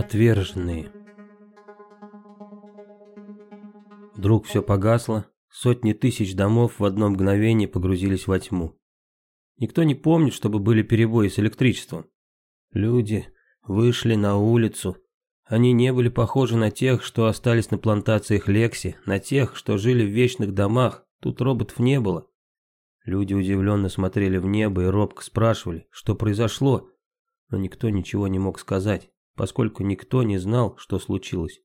Отверженные. Вдруг все погасло, сотни тысяч домов в одно мгновение погрузились во тьму. Никто не помнит, чтобы были перебои с электричеством. Люди вышли на улицу. Они не были похожи на тех, что остались на плантациях Лекси, на тех, что жили в вечных домах. Тут роботов не было. Люди удивленно смотрели в небо и робко спрашивали, что произошло, но никто ничего не мог сказать поскольку никто не знал, что случилось.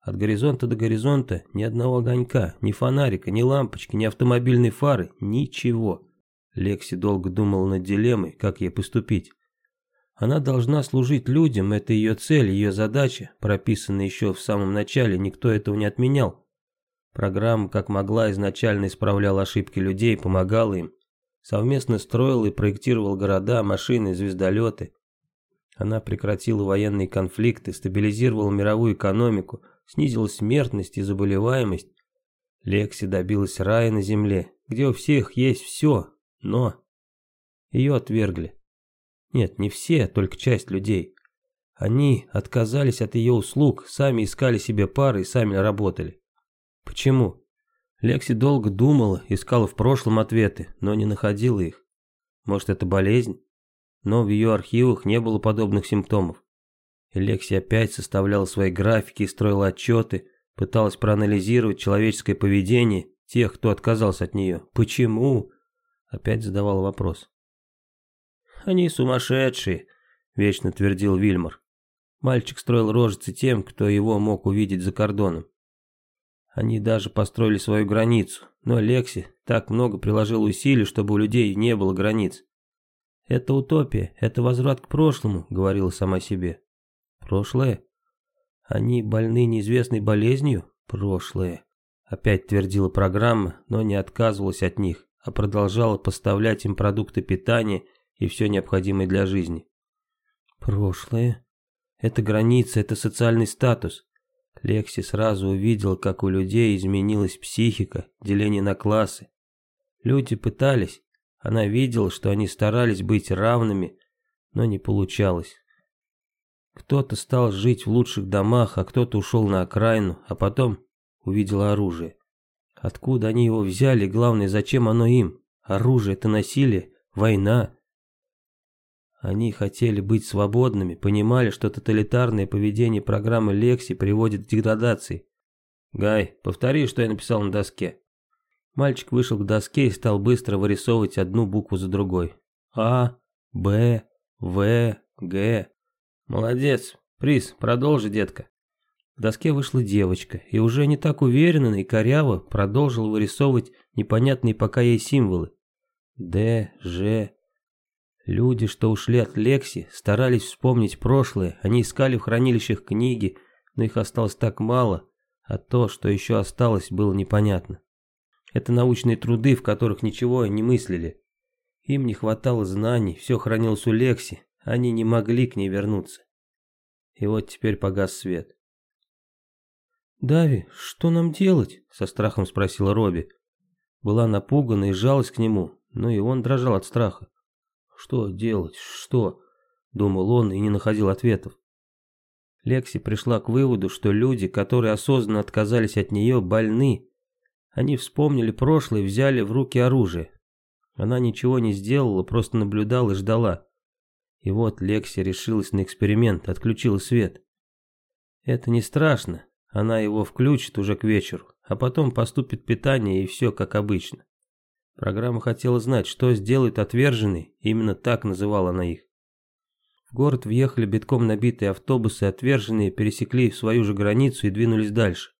От горизонта до горизонта ни одного огонька, ни фонарика, ни лампочки, ни автомобильной фары, ничего. Лекси долго думала над дилеммой, как ей поступить. Она должна служить людям, это ее цель, ее задача, прописанная еще в самом начале, никто этого не отменял. Программа, как могла, изначально исправляла ошибки людей, помогала им. Совместно строила и проектировала города, машины, звездолеты. Она прекратила военные конфликты, стабилизировала мировую экономику, снизила смертность и заболеваемость. Лекси добилась рая на земле, где у всех есть все, но... Ее отвергли. Нет, не все, только часть людей. Они отказались от ее услуг, сами искали себе пары и сами работали. Почему? Лекси долго думала, искала в прошлом ответы, но не находила их. Может, это болезнь? Но в ее архивах не было подобных симптомов. Лекси опять составляла свои графики строила отчеты, пыталась проанализировать человеческое поведение тех, кто отказался от нее. Почему? Опять задавала вопрос. «Они сумасшедшие», — вечно твердил Вильмар. Мальчик строил рожицы тем, кто его мог увидеть за кордоном. Они даже построили свою границу, но Лекси так много приложил усилий, чтобы у людей не было границ. «Это утопия, это возврат к прошлому», — говорила сама себе. «Прошлое? Они больны неизвестной болезнью? Прошлое». Опять твердила программа, но не отказывалась от них, а продолжала поставлять им продукты питания и все необходимое для жизни. «Прошлое? Это граница, это социальный статус». Лекси сразу увидел, как у людей изменилась психика, деление на классы. Люди пытались, она видела, что они старались быть равными, но не получалось. Кто-то стал жить в лучших домах, а кто-то ушел на окраину, а потом увидел оружие. Откуда они его взяли, главное, зачем оно им? Оружие – это насилие, война. Они хотели быть свободными, понимали, что тоталитарное поведение программы Лекси приводит к деградации. «Гай, повтори, что я написал на доске». Мальчик вышел к доске и стал быстро вырисовывать одну букву за другой. А, Б, В, Г. Молодец. Приз, продолжи, детка. К доске вышла девочка и уже не так уверенно и коряво продолжила вырисовывать непонятные пока ей символы. Д, Ж. Люди, что ушли от Лекси, старались вспомнить прошлое, они искали в хранилищах книги, но их осталось так мало, а то, что еще осталось, было непонятно. Это научные труды, в которых ничего не мыслили. Им не хватало знаний, все хранилось у Лекси, они не могли к ней вернуться. И вот теперь погас свет. «Дави, что нам делать?» – со страхом спросила Робби. Была напугана и жалась к нему, но и он дрожал от страха. «Что делать? Что?» – думал он и не находил ответов. Лекси пришла к выводу, что люди, которые осознанно отказались от нее, больны, они вспомнили прошлое взяли в руки оружие. Она ничего не сделала, просто наблюдала и ждала. И вот Лекси решилась на эксперимент, отключила свет. Это не страшно, она его включит уже к вечеру, а потом поступит питание и все как обычно. Программа хотела знать, что сделает отверженный, именно так называла она их. В город въехали битком набитые автобусы, отверженные пересекли свою же границу и двинулись дальше.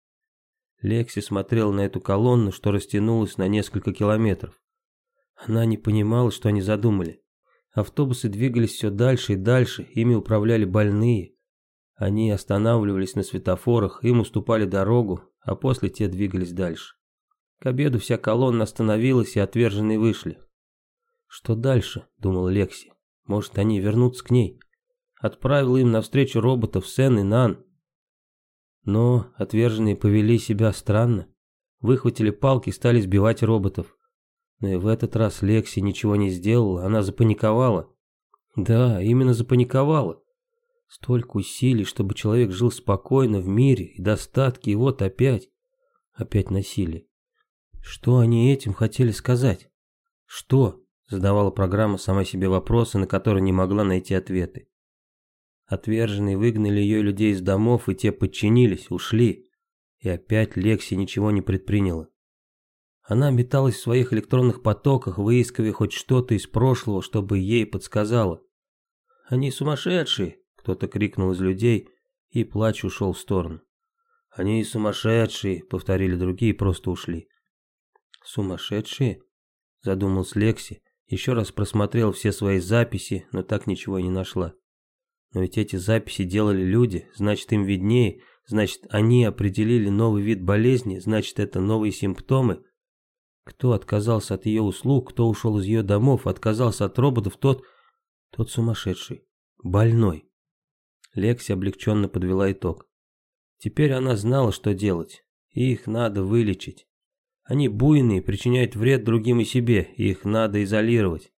Лекси смотрел на эту колонну, что растянулась на несколько километров. Она не понимала, что они задумали. Автобусы двигались все дальше и дальше, ими управляли больные. Они останавливались на светофорах, им уступали дорогу, а после те двигались дальше. К обеду вся колонна остановилась, и отверженные вышли. «Что дальше?» – думал Лекси. «Может, они вернутся к ней?» Отправил им навстречу роботов Сен и Нан. Но отверженные повели себя странно. Выхватили палки и стали сбивать роботов. Но и в этот раз Лекси ничего не сделала, она запаниковала. Да, именно запаниковала. Столько усилий, чтобы человек жил спокойно в мире и достатке, и вот опять, опять насилие. Что они этим хотели сказать? Что? Задавала программа сама себе вопросы, на которые не могла найти ответы. Отверженные выгнали ее людей из домов, и те подчинились, ушли. И опять Лекси ничего не предприняла. Она металась в своих электронных потоках, выискивая хоть что-то из прошлого, чтобы ей подсказало. «Они сумасшедшие!» – кто-то крикнул из людей, и плач ушел в сторону. «Они сумасшедшие!» – повторили другие и просто ушли. «Сумасшедшие?» – задумался Лекси, еще раз просмотрел все свои записи, но так ничего и не нашла. Но ведь эти записи делали люди, значит им виднее, значит они определили новый вид болезни, значит это новые симптомы. Кто отказался от ее услуг, кто ушел из ее домов, отказался от роботов, тот... тот сумасшедший, больной. Лекси облегченно подвела итог. Теперь она знала, что делать. Их надо вылечить. Они буйные, причиняют вред другим и себе, и их надо изолировать.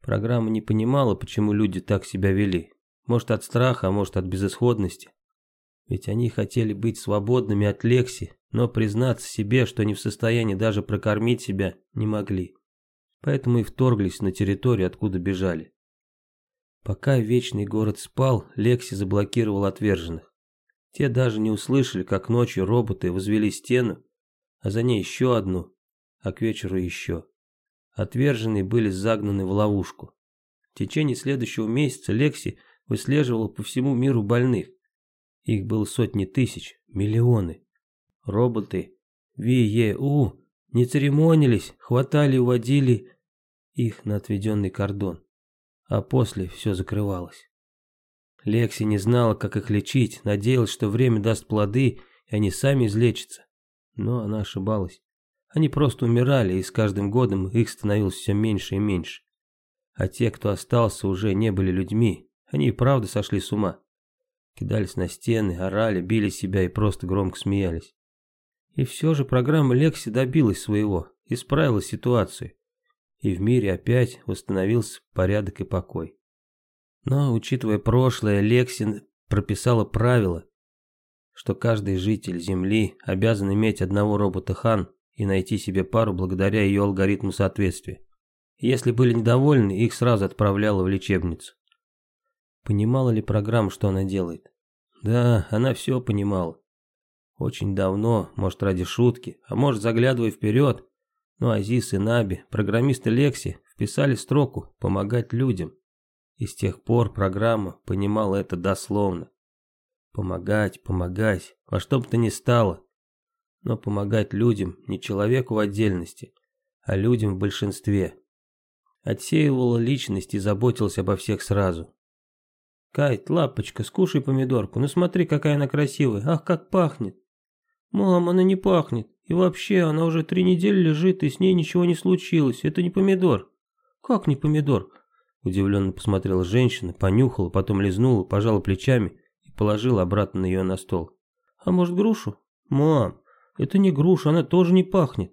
Программа не понимала, почему люди так себя вели. Может от страха, а может от безысходности. Ведь они хотели быть свободными от Лекси, но признаться себе, что не в состоянии даже прокормить себя, не могли. Поэтому и вторглись на территорию, откуда бежали. Пока Вечный город спал, Лекси заблокировал отверженных. Те даже не услышали, как ночью роботы возвели стену а за ней еще одну, а к вечеру еще. Отверженные были загнаны в ловушку. В течение следующего месяца Лекси выслеживала по всему миру больных. Их было сотни тысяч, миллионы. Роботы ВЕУ не церемонились, хватали и уводили их на отведенный кордон. А после все закрывалось. Лекси не знала, как их лечить, надеялась, что время даст плоды, и они сами излечатся. Но она ошибалась. Они просто умирали, и с каждым годом их становилось все меньше и меньше. А те, кто остался, уже не были людьми. Они и правда сошли с ума. Кидались на стены, орали, били себя и просто громко смеялись. И все же программа Лекси добилась своего, исправила ситуацию. И в мире опять восстановился порядок и покой. Но, учитывая прошлое, Лекси прописала правила, что каждый житель Земли обязан иметь одного робота-хан и найти себе пару благодаря ее алгоритму соответствия. Если были недовольны, их сразу отправляла в лечебницу. Понимала ли программа, что она делает? Да, она все понимала. Очень давно, может ради шутки, а может заглядывая вперед, но Азис и Наби, программисты Лекси, вписали строку «помогать людям». И с тех пор программа понимала это дословно. Помогать, помогать, во что бы то ни стало. Но помогать людям, не человеку в отдельности, а людям в большинстве. Отсеивала личность и заботился обо всех сразу. «Кайт, лапочка, скушай помидорку, ну смотри, какая она красивая, ах, как пахнет!» «Мам, она не пахнет, и вообще, она уже три недели лежит, и с ней ничего не случилось, это не помидор». «Как не помидор?» Удивленно посмотрела женщина, понюхала, потом лизнула, пожала плечами положил обратно на ее на стол. «А может грушу?» «Мам, это не груша, она тоже не пахнет».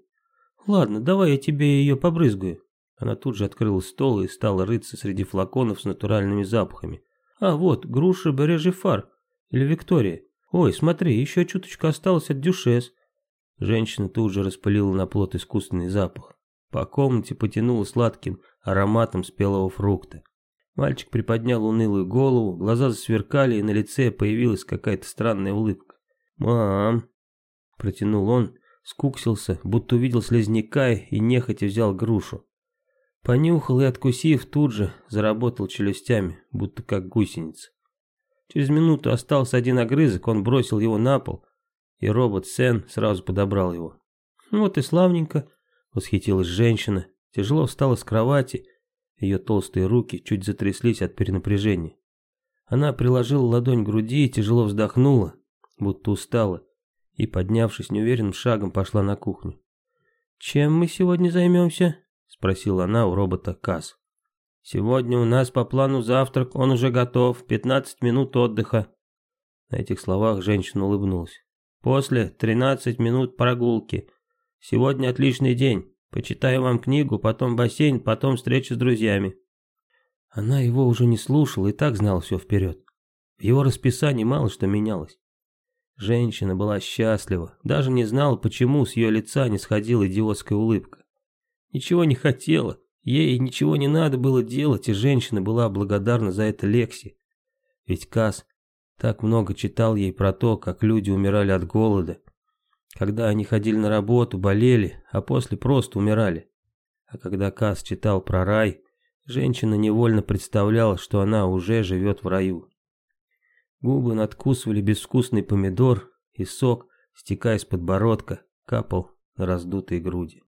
«Ладно, давай я тебе ее побрызгаю». Она тут же открыла стол и стала рыться среди флаконов с натуральными запахами. «А вот, груша Бережий фар. Или Виктория. Ой, смотри, еще чуточку осталось от дюшес». Женщина тут же распылила на плот искусственный запах. По комнате потянуло сладким ароматом спелого фрукта. Мальчик приподнял унылую голову, глаза засверкали, и на лице появилась какая-то странная улыбка. «Мам!» – протянул он, скуксился, будто увидел слезняка и нехотя взял грушу. Понюхал и, откусив, тут же заработал челюстями, будто как гусеница. Через минуту остался один огрызок, он бросил его на пол, и робот Сен сразу подобрал его. «Вот и славненько», — восхитилась женщина, тяжело встала с кровати ее толстые руки чуть затряслись от перенапряжения. Она приложила ладонь к груди и тяжело вздохнула, будто устала, и, поднявшись неуверенным шагом, пошла на кухню. «Чем мы сегодня займемся?» – спросила она у робота Касс. «Сегодня у нас по плану завтрак, он уже готов, 15 минут отдыха». На этих словах женщина улыбнулась. «После 13 минут прогулки. Сегодня отличный день. Почитаю вам книгу, потом бассейн, потом встреча с друзьями». Она его уже не слушала и так знала все вперед. В его расписании мало что менялось. Женщина была счастлива, даже не знала, почему с ее лица не сходила идиотская улыбка. Ничего не хотела, ей ничего не надо было делать, и женщина была благодарна за это Лекси. Ведь Кас так много читал ей про то, как люди умирали от голода, когда они ходили на работу, болели, а после просто умирали. А когда Кас читал про рай, женщина невольно представляла, что она уже живет в раю. Губы надкусывали безвкусный помидор, и сок, стекая с подбородка, капал на раздутые груди.